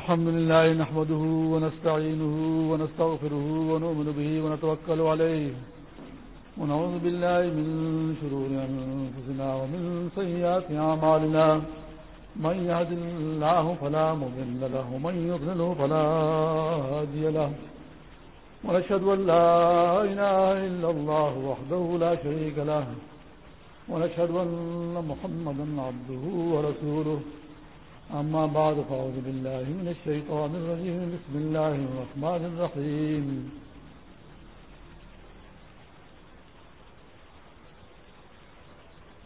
الحمد لله نحمده ونستعينه ونستغفره ونؤمن به ونتوكل عليه ونعوذ بالله من شرور أنفسنا ومن سيئات عمالنا من يهد الله فلا مضل له ومن يضلله فلا هادي له ونشهد أن لا إله إلا الله وحده لا شريك له ونشهد أن محمدا عبده ورسوله أما بعد فأعوذ بالله من الشيطان الرجيم. بسم الله الرحمن الرحيم.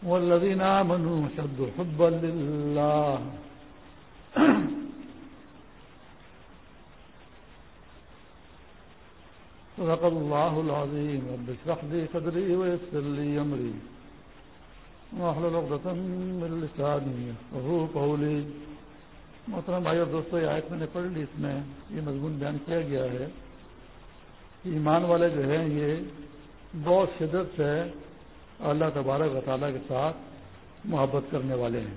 والذين آمنوا شد حبا لله. صدق الله العظيم. رب اشرح لي صدري ويسر لي أمري. واحلل عقدة من لساني يفقهوا قولي. محترم بھائی اور دوستوں یہ آیت میں نے پڑھ لی، اس میں یہ مضمون بیان کیا گیا ہے کہ ایمان والے جو ہیں، یہ بہت شدت سے اللہ تبارک و تعالیٰ کے ساتھ محبت کرنے والے ہیں۔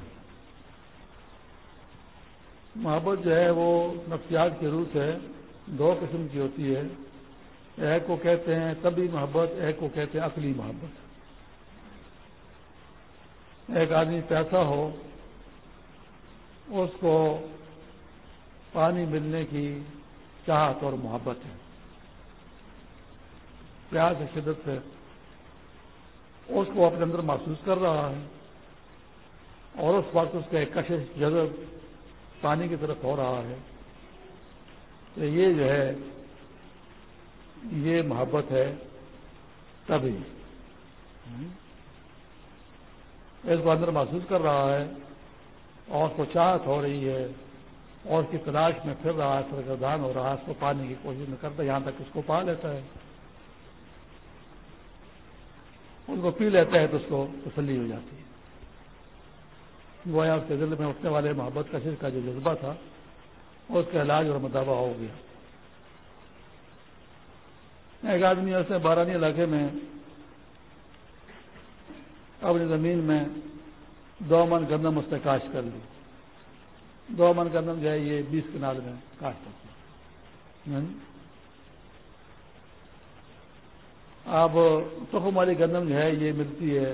محبت جو ہے، وہ نفسیات کے روح سے دو قسم کی ہوتی ہے۔ ایک کو کہتے ہیں طبی محبت، ایک کو کہتے ہیں عقلی محبت۔ ایک آدمی پیسہ ہو اس کو پانی ملنے کی چاہت اور محبت ہے۔ پیار سے شدت سے اس کو اپنے اندر محسوس کر رہا ہے اور اس وقت اس کا ایک کشش جذب پانی کی طرف ہو رہا ہے۔ تو یہ جو ہے یہ محبت ہے تبھی۔ اس کو اندر محسوس کر رہا ہے اور اس کو چاہت ہو رہی ہے اور اس کی تلاش میں پھر رہا ہے سرگردان ہو رہا ہے اس کو پانے کی کوشش میں کرتا ہے، یہاں تک اس کو پا لیتا ہے۔ اس کو پی لیتا ہے تو اس کو تسلی ہو جاتی ہے۔ گویا اس کے دل میں اٹھنے والے محبت کا کا جو جذبہ تھا، اس کا علاج اور مداوع ہو گیا۔ ایک آدمی ایسے بارانی علاقے میں، اپنی زمین میں دو من گندم اس نے کاشت کر لی۔ دو من گندم جو ہے یہ بیس کنال میں کاشت کرتی ہاں جی۔ اب تخم والی گندم جو ہے یہ ملتی ہے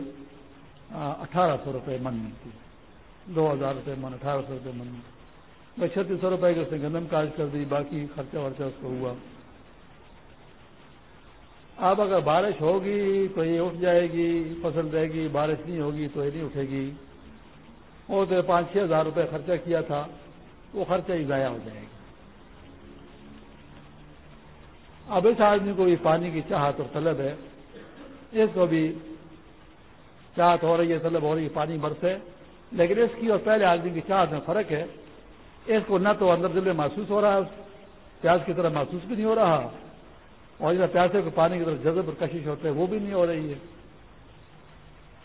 اٹھارہ سو روپئے من ملتی ہے۔ دو ہزار روپئے من، اٹھارہ سو روپئے من۔ ملتی میں چھتیس سو روپئے کی اس نے گندم کاشت کر دی، باقی خرچہ ورچہ اس کو ہوا۔ اب اگر بارش ہوگی تو یہ اٹھ جائے گی، فصل رہے گی، بارش نہیں ہوگی تو یہ نہیں اٹھے گی۔ اور تو پانچ چھ ہزار روپے خرچہ کیا تھا، وہ خرچہ ہی ضائع ہو جائے گا۔ اب اس آدمی کو بھی پانی کی چاہت اور طلب ہے۔ اس کو بھی چاہت ہو رہی ہے، طلب ہو رہی ہے، پانی برسے۔ لیکن اس کی اور پہلے آدمی کی چاہت میں فرق ہے۔ اس کو نہ تو اندر دل میں محسوس ہو رہا ہے پیاز کی طرح محسوس بھی نہیں ہو رہا۔ اور جب پیاسے کو پانی کی طرف جذب اور کشش ہوتے ہیں وہ بھی نہیں ہو رہی ہے۔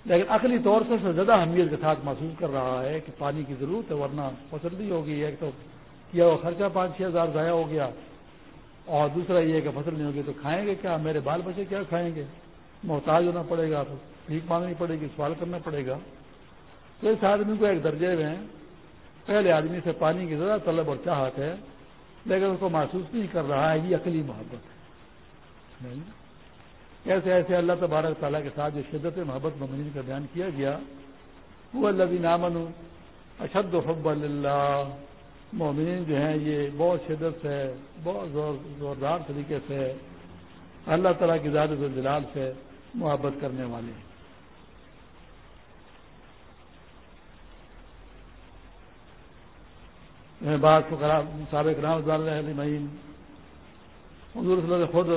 لیکن عقلی طور سے زیادہ اہمیت کے ساتھ محسوس کر رہا ہے کہ پانی کی ضرورت ہے، ورنہ فصل بھی ہوگی ایک تو کیا وہ خرچہ پانچ چھ ہزار ضائع ہو گیا۔ اور دوسرا یہ کہ فصل نہیں ہوگی تو کھائیں گے کیا؟ میرے بال بچے کیا کھائیں گے؟ محتاج ہونا پڑے گا، تو ٹھیک مانگنی پڑے گی، سوال کرنا پڑے گا۔ تو اس آدمی کو ایک درجے میں پہلے آدمی سے پانی کی زیادہ طلب اور چاہت ہے، لیکن اس کو محسوس نہیں کر رہا ہے، یہ عقلی محبت ہے۔ ایسے ایسے اللہ تبارک تعالیٰ کے ساتھ جو شدت محبت ممنین کا بیان کیا گیا، وہ اللہ بھی نامن اشد و حب اللہ مومنین جو ہیں، یہ بہت شدت سے، بہت زور، زوردار طریقے سے اللہ تعالیٰ کی زیادہ جلال سے محبت کرنے والے ہیں۔ بات کو سابق رام رہے مہین حضور صلی اللہ خود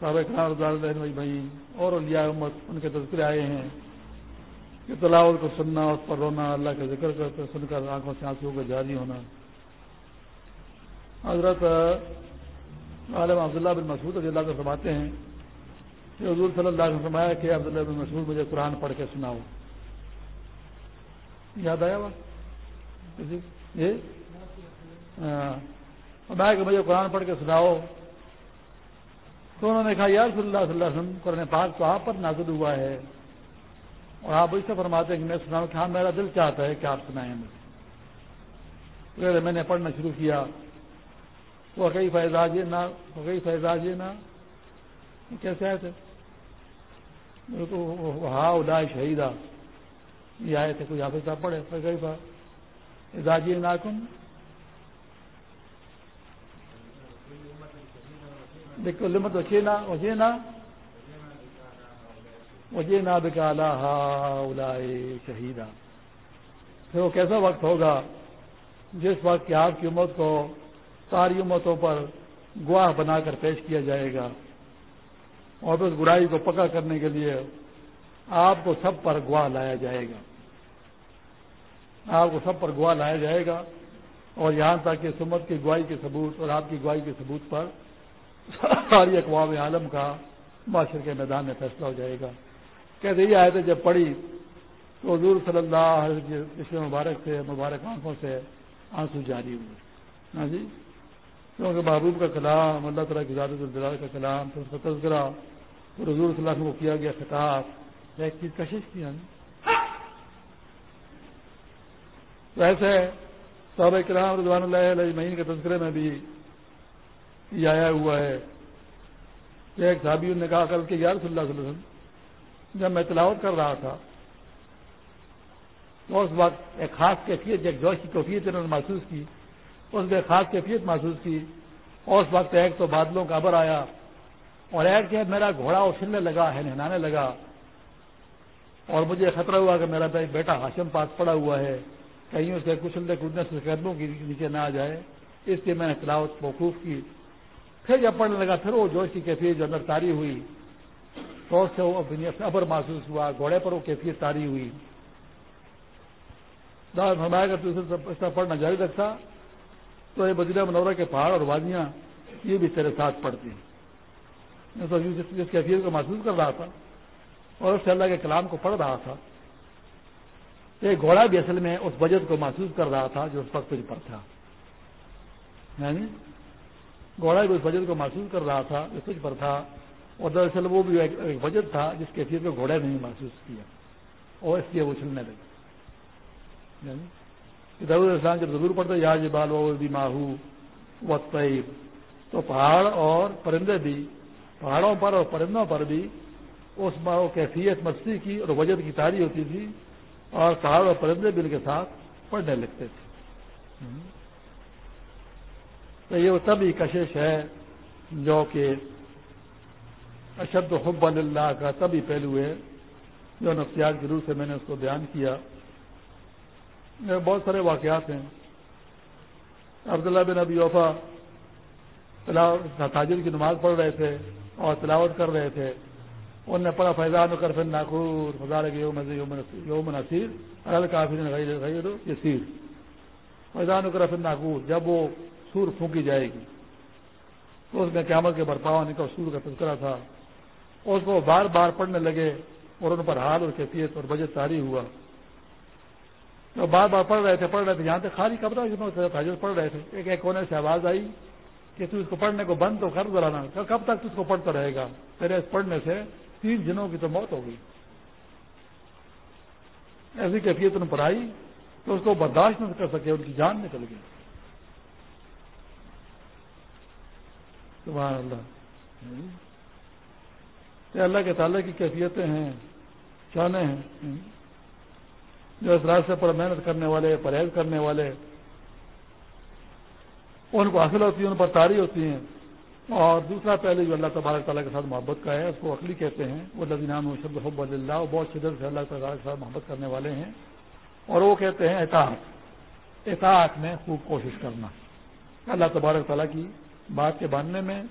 سابق رام بھائی اور لیا امت ان کے تذکرے آئے ہیں کہ تلاوت کو سننا اس پر رونا، اللہ کا ذکر کرتے سن کر آنکھوں سے آنسو کا جاری ہونا۔ حضرت عالم عبداللہ بن مسعود رضی اللہ کو فرماتے ہیں کہ حضور صلی اللہ علیہ فرمایا کہ عبداللہ بن مسعود مجھے قرآن پڑھ کے سناؤ۔ یاد آیا یہ؟ ہاں۔ فرمایا کہ مجھے قرآن پڑھ کے سناؤ۔ تو انہوں نے کہا، یا رسول اللہ صلی اللہ علیہ وسلم، قرآن پاک تو آپ پر نازل ہوا ہے. اور آپ اس سے فرماتے ہیں کہ میں سناؤں کہ ہاں میرا دل چاہتا ہے کہ آپ سنائیں مجھے۔ میں نے پڑھنا شروع کیا۔ وہ کئی فیضاج نہ، وہ کئی فیضاج نہ۔ کیسے آئے تھے؟ ہاں ادا شہیدہ۔ یہ آئے تھے، کوئی حافظ صاحب پڑھے۔ کئی بار دیکھو، لمت وچینا وجینا وجینا بکالا ہا شہیدا۔ پھر وہ کیسا وقت ہوگا؟ جس وقت کہ آپ کی امت کو ساری امتوں پر گواہ بنا کر پیش کیا جائے گا۔ اور اس برائی کو پکا کرنے کے لیے آپ کو سب پر گواہ لایا جائے گا۔ آپ کو سب پر گواہ لایا جائے گا اور یہاں تک کہ سمت کی گواہی کے ثبوت اور آپ کی گواہی کے ثبوت پر ساری اقوام عالم کا معاشر کے میدان میں فیصلہ ہو جائے گا۔ کہتے یہ آئے تھے جب پڑھی تو حضور صلی اللہ علیہ مبارک سے، مبارک آنکھوں سے آنسو جاری ہوئے۔ ہاں جی؟ کیونکہ محبوب کا کلام، اللہ تعالیٰ کی زیادہ الدلال کا کلام پھر اس کا تذکرہ پھر حضور صلی اللہ علیہ کو کیا گیا، خطاب ایک چیز کشش کیا ہاں جی؟ ویسے صحابہ کلام رضوان اللہ علیہ مہین کے تذکرے میں بھی یہ آیا ہوا ہے۔ کہ ایک صحابی نے کہا کل کہ یار صلی اللہ علیہ وسلم، جب میں تلاوت کر رہا تھا، تو اس وقت ایک خاص کیفیت، ایک جوش کی کیفیت انہوں نے محسوس کی۔ اس نے خاص کیفیت محسوس کی۔ اور اس وقت ایک تو بادلوں کا ابر آیا اور ایک کہ میرا گھوڑا اچھلنے لگا ہے نہانے لگا۔ اور مجھے خطرہ ہوا کہ میرا بیٹا ہاشم پاس پڑا ہوا ہے۔ کہیں اسے کچلنے کودنے سے قدموں کے نیچے نہ آ جائے۔ اس لیے میں نے تلاوت موقوف کی۔ پھر جب پڑھنے لگا، پھر وہ جوش کی کیفیت جو اندر تاری ہوئی تو سے وہ ابر محسوس ہوا، گھوڑے پر وہ کیفیت تاری ہوئی۔ فرمایا اگر اس طرح پڑھنا جاری رکھتا، تو یہ بدیرہ منورہ کے پہاڑ اور وادیاں یہ بھی تیرے ساتھ پڑتی ہیں جس کیفیت کو محسوس کر رہا تھا اور اس سے اللہ کے کلام کو پڑھ رہا تھا ایک گھوڑا بھی اصل میں اس بجٹ کو محسوس کر رہا تھا جو اس وقت پر تھا۔ یعنی گھوڑا بھی اس بجٹ کو محسوس کر رہا تھا، جو تجھ پر تھا۔ اور دراصل وہ بھی ایک بجٹ تھا جس کیفیت کو گھوڑے نے محسوس کیا۔ اور اس لیے وہ چلنے لگے۔ یعنی ضرور اسلام جب ضرور پڑتا یا بال و بھی ماہو و طیب تو پہاڑ اور پرندے بھی، پہاڑوں پر اور پرندوں پر بھی اس ماہ کیفیت مستی کی اور وجد کی تاری ہوتی تھی اور پہاڑ اور پرندے بھی ان کے ساتھ پڑھنے لگتے تھے۔ یعنی تو یہ وہ تبھی کشش ہے جو کہ اشد حب اللہ کا تبھی پہلو ہے، جو نفسیات کے روح سے میں نے اس کو بیان کیا۔ بہت سارے واقعات ہیں۔ عبداللہ بن ابی وفا تاجر کی نماز پڑھ رہے تھے اور تلاوت کر رہے تھے۔ انہوں نے پڑھا فیضان کر فن ناخور خزار یوم نصیر غیر یسیر فیضان کر فن ناخور جب وہ سور پھونکی جائے گی۔ تو اس میں قیامت کے برپا ہونے کا سور کا تذکرہ تھا۔ اس کو بار بار پڑھنے لگے اور ان پر حال اور کیفیت اور بجٹ تاری ہوا۔ تو بار بار پڑھ رہے تھے، پڑھ رہے تھے۔ یہاں سے خالی کپڑا تاجر پڑھ رہے تھے۔ ایک ایک کونے سے آواز آئی کہ تو اس کو پڑھنے کو بند تو کر دلانا کب تک تو اس کو پڑھتا رہے گا؟ تیرے اس پڑھنے سے تین دنوں کی تو موت ہو گئی ایسی کیفیت ان پر آئی تو اس کو برداشت نہ کر سکے، ان کی جان نکل گئی۔ سبحان اللہ۔ اللہ کے تعالیٰ کی کیفیتیں ہیں چانے ہیں۔ جو اس راستے پر محنت کرنے والے پرہیز کرنے والے ان کو حاصل ہوتی ہے ان پر تاری ہوتی ہیں۔ اور دوسرا پہلے جو اللہ تبارک تعالیٰ کے ساتھ محبت کا ہے اس کو عقلی کہتے ہیں۔ وہ لذینام شبد حب اللہ بہت شدت سے اللہ تعالیٰ کے ساتھ محبت کرنے والے ہیں۔ اور وہ کہتے ہیں اطاعت۔ اطاعت میں خوب کوشش کرنا۔ اللہ تبارک تعالیٰ کی بات کے باندھنے میں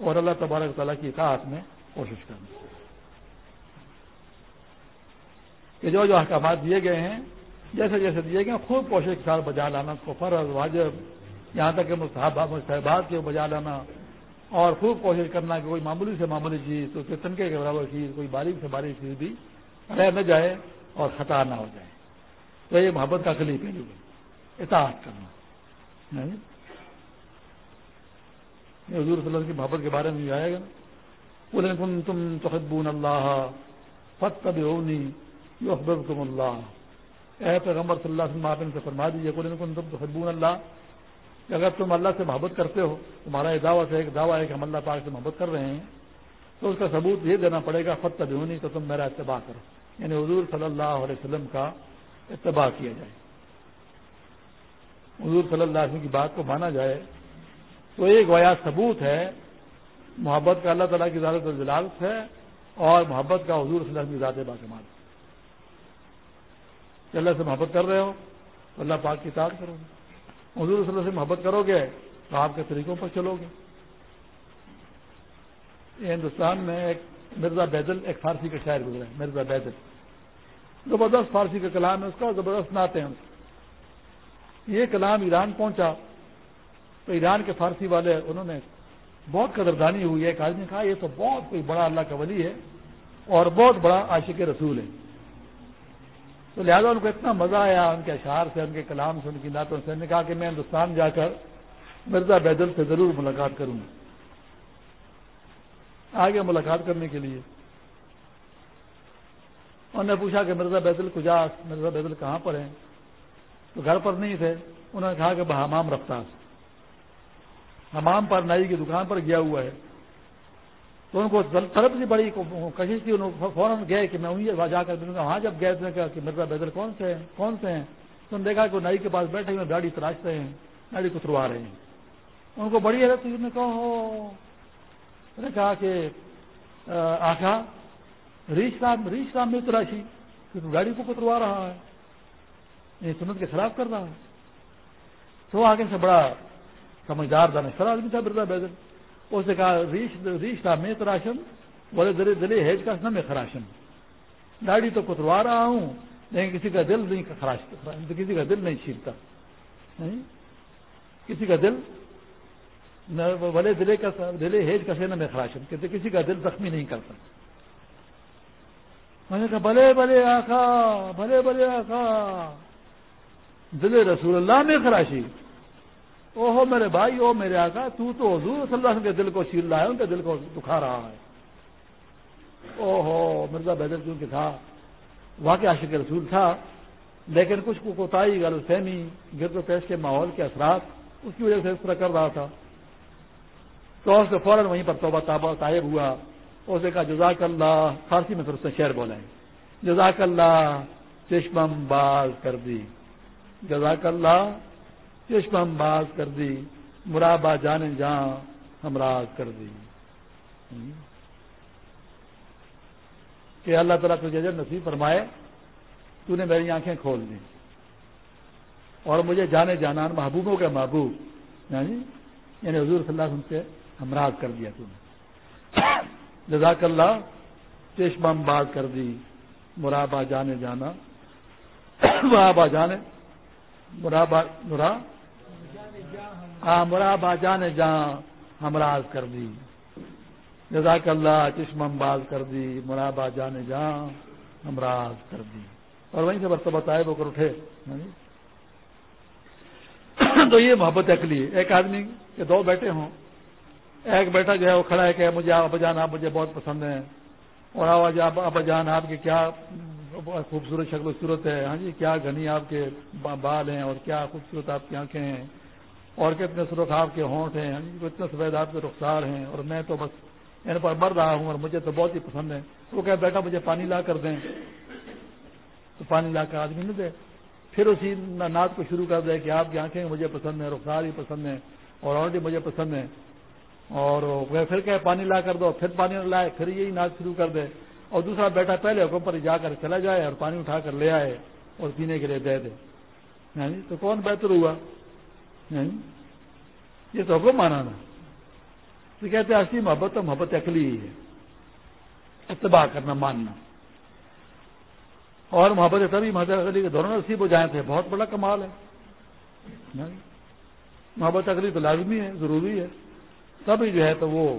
اور اللہ تبارک تعالیٰ کی اطاعت میں کوشش کرنا۔ کہ جو جو احکامات دیے گئے ہیں، جیسے جیسے دیے گئے ہیں خوب کوشش کے ساتھ بجا لانا اس کو فرض واجب، یہاں تک کہ مستحبات کے بجا لانا، اور خوب کوشش کرنا کہ کوئی معمولی سے معمولی چیز، تو تنکے کے برابر چیز، کوئی باریک سے باریک چیز بھی رہ نہ جائے اور خطا نہ ہو جائے۔ تو یہ محبت کا کلی پہلو ہے، اطاعت کرنا۔ حضور صلی اللہ علیہ کی محبت کے بارے میں بھی آئے گا تم تحبون اللہ فتح بھی ہونی اللہ اے پیغمبر صلی اللہ علیہ وسلم، آپ سے فرما دیجیے تم تو خدبون اللہ کہ اگر تم اللہ سے محبت کرتے ہو، تمہارا یہ دعوت ہے ایک دعویٰ ہے کہ ہم اللہ پاک سے محبت کر رہے ہیں، تو اس کا ثبوت یہ دینا پڑے گا فتح دونی تو تم میرا اتباع کرو۔ یعنی حضور صلی اللہ علیہ وسلم کا اتباع کیا جائے۔ حضور صلی اللہ علیہ وسلم کی بات کو مانا جائے تو ایک گویا ثبوت ہے، محبت کا اللہ تعالیٰ کی زیادہ جلالت ہے اور محبت کا حضور صلی اللہ علیہ وسلم کی ذات باقمال کہ اللہ سے محبت کر رہے ہو تو اللہ پاک کی تعداد کرو گے۔ حضور صلی اللہ سے محبت کرو گے تو آپ کے طریقوں پر چلو گے۔ ہندوستان میں ایک مرزا بیدل ایک فارسی کا شاعر گزرا ہے، مرزا بیدل۔ زبردست فارسی کا کلام ہے اس کا، زبردست ناتے ہیں یہ کلام ایران پہنچا۔ تو ایران کے فارسی والے انہوں نے بہت قدردانی ہوئی ہے۔ ایک آدمی نے کہا، یہ تو بہت کوئی بڑا اللہ کا ولی ہے اور بہت بڑا عاشق رسول ہے۔ تو لہٰذا ان کو اتنا مزہ آیا، ان کے اشعار سے، ان کے کلام سے، ان کی نعتوں سے۔ نے کہا کہ میں ہندوستان جا کر مرزا بیدل سے ضرور ملاقات کروں گا۔ آگے ملاقات کرنے کے لیے۔ انہوں نے پوچھا کہ مرزا بیدل کجاس مرزا بیدل کہاں پر ہیں؟ تو گھر پر نہیں تھے۔ انہوں نے کہا کہ بہامام رفتار۔ حمام پر، نائی کی دکان پر گیا ہوا ہے۔ تو ان کو طرف سے بڑی کشش تھی انہوں فوراً گئے کہ میں وہیں جا کر ملوں گا۔ وہاں جب گئے کہ مرزا بیدر کون سے ہیں؟ کون سے ہیں؟ تو نے دیکھا کہ نائی کے پاس بیٹھے ہوئے گاڑی تراشتے ہیں گاڑی کتروا رہے ہیں۔ ان کو بڑی حیرت تھی نے کہا کہ آخا ریش رام ریش رام میں تراشی کہ گاڑی کو کتروا رہا ہے، یہ سنت کے خلاف کر رہا ہے۔ تو آگے سے بڑا سمجھدار دانشور آدمی تھا بردا بیدر اس نے کہا، ریش تھا، میں تراشن بولے، دلے دلے ہیج کا نہ میں خراشن۔ گاڑی تو کتروا رہا ہوں، لیکن کسی کا دل نہیں خراش کسی کا دل نہیں چھیلتا کسی کا دل؟ بھلے دلے کا دلے ہیج کا نہ میں خراشن۔ کہتے، کسی کا دل زخمی نہیں کرتا۔ میں نے کہا بھلے بھلے آخا بھلے بھلے آخا دل رسول اللہ میں خراشی۔ او ہو میرے بھائی، او میرے آقا، تو تو حضور صلی اللہ علیہ وسلم کے دل کو چھیل رہا ہے ان کے دل کو دکھا رہا ہے۔ او ہو مرزا بیدر کیونکہ تھا واقع عاشق رسول تھا، لیکن کچھ کو کوتاہی غلط فہمی، گرد و پیش کے ماحول کے اثرات، اس کی وجہ سے اس طرح کر رہا تھا۔ تو اس نے فوراً وہیں پر توبہ تابہ طائب ہوا۔ اس نے کہا، جزاک اللہ، فارسی میں پھر اس نے شعر بولے جزاک اللہ، چشمم باز کر دی۔ جزاک اللہ چشم باز کر دی مرابا جانے جہاں ہمراز کر دی۔ کہ اللہ تعالیٰ تجھے نصیب فرمائے، تو نے میری آنکھیں کھول دی اور مجھے جانے جانا محبوبوں کے محبوب یعنی یعنی حضور صلی اللہ علیہ وسلم سے ہمراز کر دیا تم نے۔ جزاک اللہ چشمم باز کر دی مرابا جانے جانا۔ مرابا جانے مرابا مرا ہاں مرا جان جہاں ہمراز کر دی۔ جزاک اللہ، چشم باز کر دی۔ مرا جان جہاں ہمراز کر دی۔ اور وہیں سے برتبہ طائب ہو کر اٹھے۔ ہاں جی۔ تو یہ محبت اکلی۔ ایک آدمی کے دو بیٹے ہوں۔ ایک بیٹا جو ہے وہ کھڑا ہے کہ مجھے ابا جان، آپ مجھے بہت پسند ہیں۔ اور آواز ابا جان، آپ کی کیا خوبصورت شکل و صورت ہے۔ ہاں جی کیا گھنی آپ کے بال ہیں اور کیا خوبصورت آپ کی آنکھیں ہیں۔ اور کتنے سرخ آپ کے ہونٹ ہیں اتنے سفید آپ کے رخسار ہیں اور میں تو بس ان پر مر رہا ہوں اور مجھے تو بہت ہی پسند ہے وہ کہ بیٹا مجھے پانی لا کر دیں۔ تو پانی لا کر آدمی نہیں دے۔ پھر اسی نعت کو شروع کر دے کہ آپ کی آنکھیں مجھے پسند ہیں، رخسار ہی پسند ہیں اور اور مجھے پسند ہیں۔ اور وہ پھر کہ پانی لا کر دو، پھر پانی لائے، پھر یہی نعت شروع کر دے۔ اور دوسرا بیٹا پہلے حکم پر جا کر چلا جائے اور پانی اٹھا کر لے آئے اور پینے کے لیے دے دے۔ یعنی تو کون بہتر ہوا؟ یعنی یہ تو حکم مانا نا۔ تو کہتے ہیں اصلی محبت تو محبت اکلی ہی ہے۔ اتباع کرنا، ماننا۔ اور محبت تبھی، محبت اکلی کے دونوں نصیب ہو جائیں تھے۔ بہت بڑا کمال ہے۔ محبت اکلی تو لازمی ہے، ضروری ہے۔ تبھی جو ہے تو وہ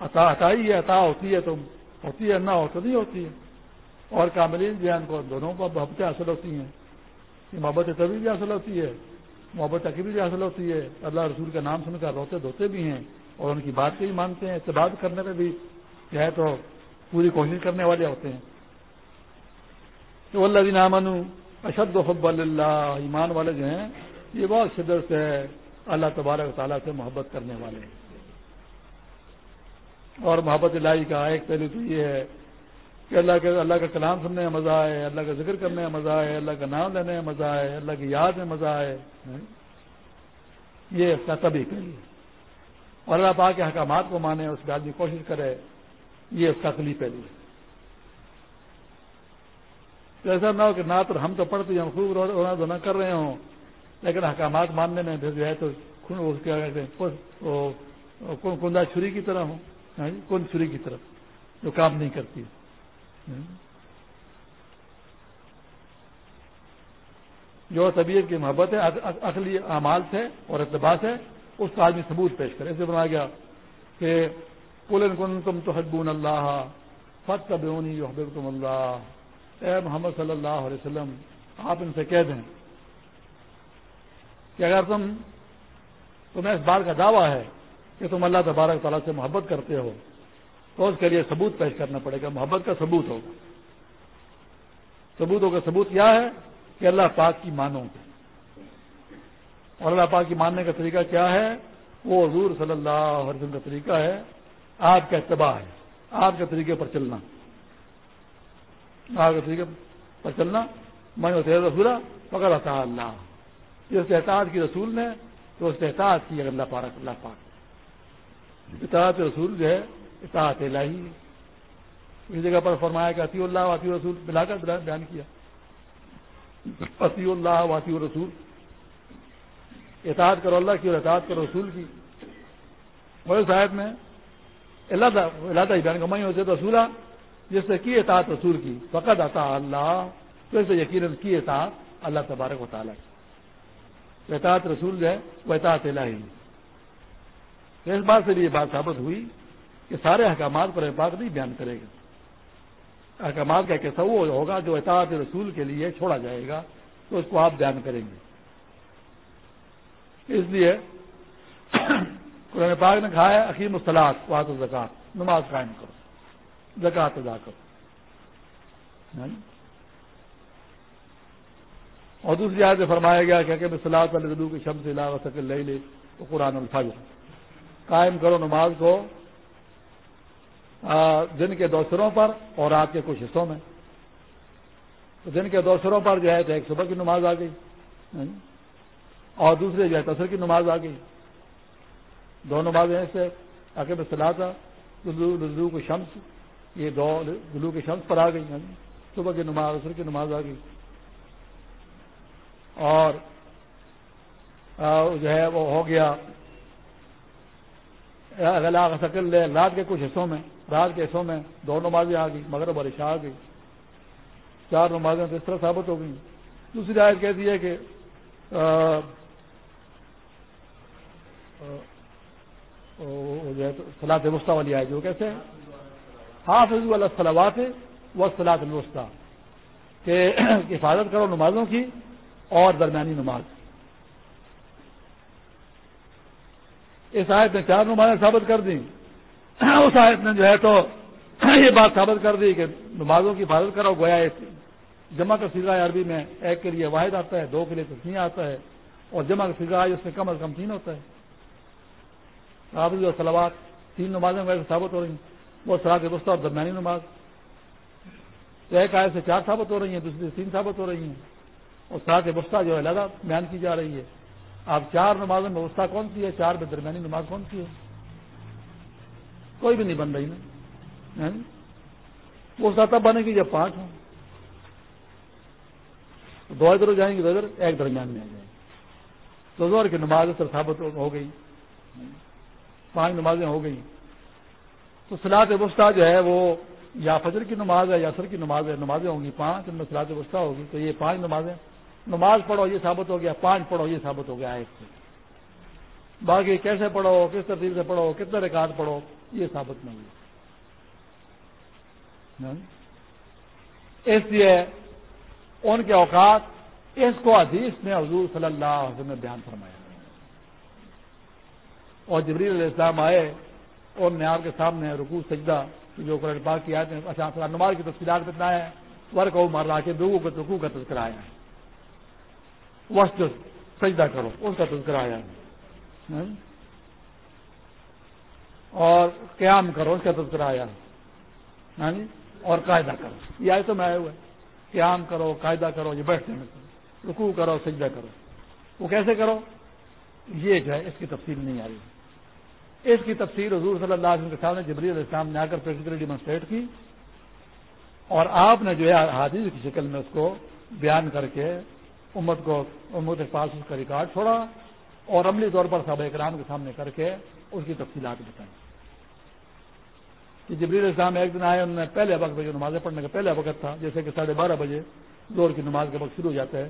عطا ہی ہے، عطا ہوتی ہے تو ہوتی ہے، نہ ہو تو نہیں ہوتی ہے۔ اور کاملین جو ہے ان کو، دونوں کو محبتیں حاصل ہوتی ہیں۔ یہ محبت تبھی بھی حاصل ہوتی ہے۔ محبت تقریبی بھی حاصل ہوتی ہے۔ اللہ رسول کا نام سن کر روتے دھوتے بھی ہیں اور ان کی بات بھی مانتے ہیں۔ اعتباد کرنے میں بھی جو ہے تو پوری کوشش کرنے والے ہوتے ہیں۔ تو اللہ دین امن اشد حب اللہ ایمان والے جو ہیں، یہ بہت شدت سے اللہ تبارک تعالیٰ سے محبت کرنے والے۔ ہیں اور محبت الہی کا ایک پہلو تو یہ ہے کہ اللہ کے اللہ کا کلام سننے میں مزہ آئے، اللہ کا ذکر کرنے میں مزہ آئے، اللہ کا نام لینے میں مزہ آئے، اللہ کی یاد میں مزہ آئے یہ اس کا تبھی پہلو اور اللہ پاک کے حکامات کو مانے، اس کے آدمی کوشش کرے، یہ اس کا کلی پہلو ہے۔ تو ایسا نہ ہو کہ نہ تو ہم تو پڑھتے ہیں، ہم خوب رونا دھونا کر رہے ہوں، لیکن حکامات ماننے میں جو ہے تو کندا چھری کی طرح ہوں کن چھری کی طرف، جو کام نہیں کرتی۔ جو طبیعت کی محبت ہے اصلی اعمال سے اور اقتباس ہے، اس کا آدمی ثبوت پیش کرے۔ ایسے بنایا گیا کہ کلن کن تم تو حدبون اللہ فت کبونی حبیب تم اللہ اے محمد صلی اللہ علیہ وسلم، آپ ان سے کہہ دیں کہ اگر تم تمہیں اس بات کا دعویٰ ہے کہ تم اللہ تبارک تعالیٰ سے محبت کرتے ہو تو اس کے لیے ثبوت پیش کرنا پڑے گا؟ محبت کا ثبوت ہوگا۔ ثبوتوں کا ثبوت کیا ہے؟ کہ اللہ پاک کی مانو اور اللہ پاک کی ماننے کا طریقہ کیا ہے؟ وہ حضور صلی اللہ علیہ وسلم کا طریقہ ہے۔ آپ کا اتباع ہے۔ آپ کے طریقے پر چلنا۔ آپ کے طریقے پر چلنا۔ میں رسولہ پکڑ رہا اللہ۔ جس احتاط کی رسول نے، تو اس احتاط کی اللہ پارک اللہ پاک۔ اطاعت رسول جو ہے اطاعت الہی اس جگہ پر فرمایا کہ عطی اللہ واطی رسول ملا کر بیان کیا۔ عطی اللہ واطی رسول اطاعت کرو اللہ کی اور اطاعت کرو رسول کی۔ وہ صاحب میں اللہ ہی بیان کمائی ہوتے تو رسولہ جس نے کی اطاعت رسول کی فقط عطا اللہ۔ تو اسے یقیناً کی اطاعت اللہ تبارک و تعالیٰ کی۔ اطاعت رسول جو ہے، وہ اطاعت الہی۔ اس بات سے بھی یہ بات ثابت ہوئی کہ سارے احکامات پر پاک نہیں بیان کرے گا۔ احکامات کا کیسا وہ ہوگا جو اطاعت رسول کے لیے چھوڑا جائے گا، تو اس کو آپ بیان کریں گے۔ اس لیے قرآن پاک نے کہا ہے عقیم الصلاط وات الزکات، نماز قائم کرو زکات ادا کرو۔ ہاں جی؟ اور دوسری آیت فرمایا گیا کہ سلاد والے ردو کی شمس علاق لے لے تو قرآن الفاظ قائم کرو نماز کو دن کے دوسروں پر اور رات کے کچھ حصوں میں۔ تو دن کے دوسروں پر جو ہے تو ایک صبح کی نماز آ گئی ہاں جی، اور دوسرے جو ہے تصر کی نماز آ گئی۔ دو نمازیں سے آگے میں صلاح تھا کی شمس، یہ دو گلو کی شمس پر آ گئی ہاں جی۔ صبح کی نماز، عصر کی نماز آ گئی۔ اور جو ہے وہ ہو گیا۔ شکل لے، رات کے کچھ حصوں میں، رات کے حصوں میں دو نمازیں آ گئی مغرب اور عشاء آ گئی چار نمازیں تو اس طرح ثابت ہو گئی دوسری رائے کہتی ہے کہ سلاد وسطی والی آئے جو کیسے حافظ والا سلوات وہ سلاد الوسطی، کہ حفاظت کرو نمازوں کی اور درمیانی نماز۔ اس آیت نے چار نمازیں ثابت کر دی اس آیت نے جو ہے تو یہ بات ثابت کر دی کہ نمازوں کی حفاظت کرو گویا جمع کا سیزا عربی میں ایک کے لیے واحد آتا ہے، دو کے لیے تسمی آتا ہے، اور جمع کا سیزا اس میں کم از کم تین ہوتا ہے۔ حافظ اور سلوات تین نمازیں ویسے ثابت ہو رہی ہیں۔ وہ سرا کے اور درمیانی نماز۔ تو ایک آئے سے چار ثابت ہو رہی ہیں، دوسری سے تین ثابت ہو رہی ہیں۔ اور سرا کے بستہ جو ہے لگا بیان کی جا رہی ہے۔ آپ چار نمازوں میں وسطی کون سی ہے؟ چار میں درمیانی نماز کون سی ہے؟ کوئی بھی نہیں بن رہی نا۔ ہاں؟ وسطی تب بنے گی جب پانچ ہوں۔ دو ادھر جائیں گے ادھر، ایک درمیان میں آ جائیں گے تو زور کی نماز سر ثابت ہو گئی۔ پانچ نمازیں ہو گئی تو سلاد وسطی جو ہے وہ یا فجر کی نماز ہے یا سر کی نماز ہے، نمازیں ہوں گی پانچ، ان میں سلاد وسطی ہوگی۔ تو یہ پانچ نمازیں نماز پڑھو، یہ ثابت ہو گیا، پانچ پڑھو، یہ ثابت ہو گیا ایک سے باقی کیسے پڑھو، کس ترتیب سے پڑھو، کتنے ریکارڈ پڑھو، یہ ثابت نہیں ہے۔ ہاں؟ اس لیے ان کے اوقات، اس کو حدیث میں حضور صلی اللہ علیہ وسلم نے بیان فرمایا۔ اور جبریل علیہ السلام آئے، اور نے آپ کے سامنے رکوع، سجدہ، جو قرآن پاک کی آتے ہیں اچھا نماز کی تفصیلات بتنا ہے ورک او مار رہا کے دو کو رکو کا تذکرہ آیا ہے۔ وسط سجدہ کرو، اس کا تذکرہ آیا ہاں؟ اور قیام کرو، اس کا تذکرہ آیا ہاں جی؟ اور قاعدہ کرو۔ یہ آئے تو میں آئے ہوئے قیام کرو، قاعدہ کرو، یہ بیٹھتے ہیں۔ رکو کرو، سجدہ کرو۔ وہ کیسے کرو؟ یہ جو ہے، اس کی تفصیل نہیں آ رہی۔ اس کی تفصیل حضور صلی اللہ علیہ وسلم کے سامنے جبری علیہ السلام نے آ کر پریکٹیکلی ڈیمانسٹریٹ کی۔ اور آپ نے جو ہے حادث کی شکل میں اس کو بیان کر کے امت کو امت کے پاس اس کا ریکارڈ چھوڑا اور عملی طور پر صحابہ اکرام کے سامنے کر کے اس کی تفصیلات بتائیں۔ کہ جبریل اسلام ایک دن آئے، انہوں نے پہلے وقت جو نمازیں پڑھنے کا پہلا وقت تھا، جیسے کہ ساڑھے بارہ بجے زور کی نماز کا وقت شروع ہو جاتا ہے،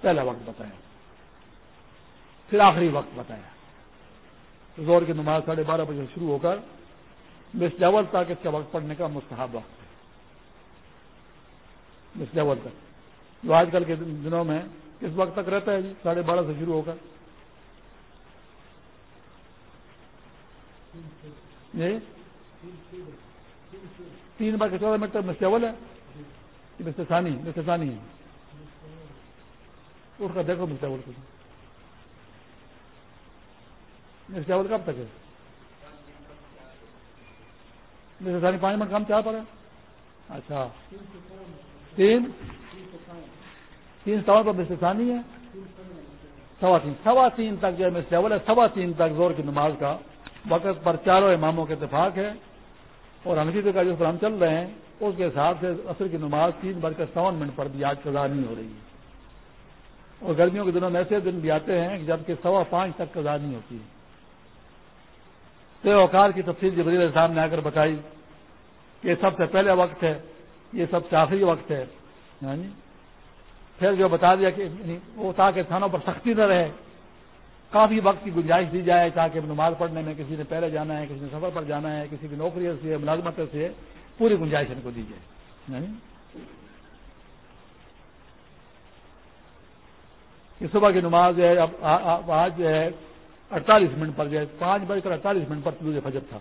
پہلا وقت بتایا۔ پھر آخری وقت بتایا۔ زور کی نماز ساڑھے بارہ بجے شروع ہو کر مس لیول تک اس کا وقت پڑھنے کا مستحب وقت ہے۔ مس لیول تک۔ جو آج کل کے دنوں میں کس وقت تک رہتا ہے جی؟ ساڑھے بارہ سے شروع ہو کر۔ جی؟ تین بار کے چودہ منٹ تک مسٹیبل ہے۔ کہ مسٹر مسٹر ہے۔ اٹھ کر دیکھو مسٹیبل کو۔ مسٹیبل کب تک ہے؟ مسٹر پانچ منٹ کام چاہ پڑا اچھا۔ تین۔ تین سوا پر مسٹر ہے۔ سوا تین سوا تین تک جو ہے مسٹیبل ہے سوا تین تک زور کی نماز کا وقت پر چاروں اماموں کے اتفاق ہے۔ اور انگریزی کا جو پر ہم چل رہے ہیں، اس کے حساب سے عصر کی نماز تین بج کر سون منٹ پر بھی آج قضا نہیں ہو رہی ہے۔ اور گرمیوں کے دنوں میں ایسے دن بھی آتے ہیں جبکہ سوا پانچ تک قضا نہیں ہوتی ہے۔ تو اوقات کی تفصیل جبریل صاحب نے آ کر بتائی کہ سب سے پہلے وقت ہے، یہ سب سے آخری وقت ہے۔ یعنی پھر جو بتا دیا کہ یعنی وہ تاکہ تھانوں پر سختی نہ رہے۔ کافی وقت کی گنجائش دی جائے تاکہ نماز پڑھنے میں کسی نے پہلے جانا ہے، کسی نے سفر پر جانا ہے، کسی کی نوکری سے، ملازمت سے پوری گنجائش ان کو دی جائے۔ یعنی صبح کی نماز ہے، اب آج جو ہے، اڑتالیس منٹ پر جو ہے، پانچ بج کر اڑتالیس منٹ پر طلوع فجر تھا۔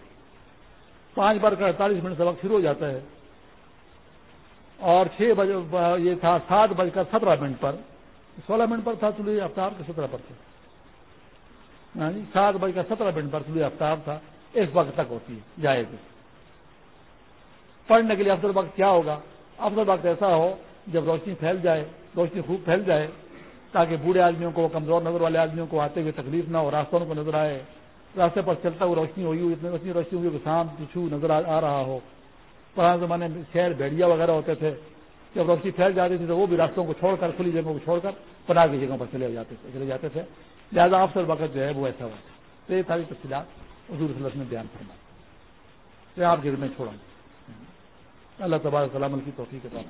پانچ بج کر اڑتالیس منٹ سے وقت شروع ہو جاتا ہے۔ اور چھ بجے، یہ تھا سات بج کر سترہ منٹ پر، سولہ منٹ پر تھا طلوع افطار کے سترہ پر تھا ہاں جی، سات بج کر سترہ منٹ پر طلوع افطار تھا، اس وقت تک ہوتی ہے، جائے گی۔ پڑھنے کے لیے افضل وقت کیا ہوگا؟ افضل وقت ایسا ہو، جب روشنی پھیل جائے، روشنی خوب پھیل جائے، تاکہ بوڑھے آدمیوں کو، کمزور نظر والے آدمیوں کو آتے ہوئے تکلیف نہ ہو، راستوں کو نظر آئے، راستے پر چلتا ہوا روشنی ہوئی ہوئی، اتنی روشنی روشنی ہوئی کہ سام پچھو نظر آ رہا ہو۔ پرانے زمانے میں شہر بھیڑیا وغیرہ ہوتے تھے، جب روشنی پھیل جاتی تھی تو وہ بھی راستوں کو چھوڑ کر، کھلی جگہوں کو چھوڑ کر پناہ کی جگہوں پر چلے جاتے تھے، چلے جاتے تھے۔ لہٰذا افسر وقت جو ہے وہ ایسا ہوا تو یہ ساری تفصیلات حضور صلی اللہ نے بیان فرما آپ گھر میں چھوڑا۔ اللہ تبارک سلام کی توفیق کے ساتھ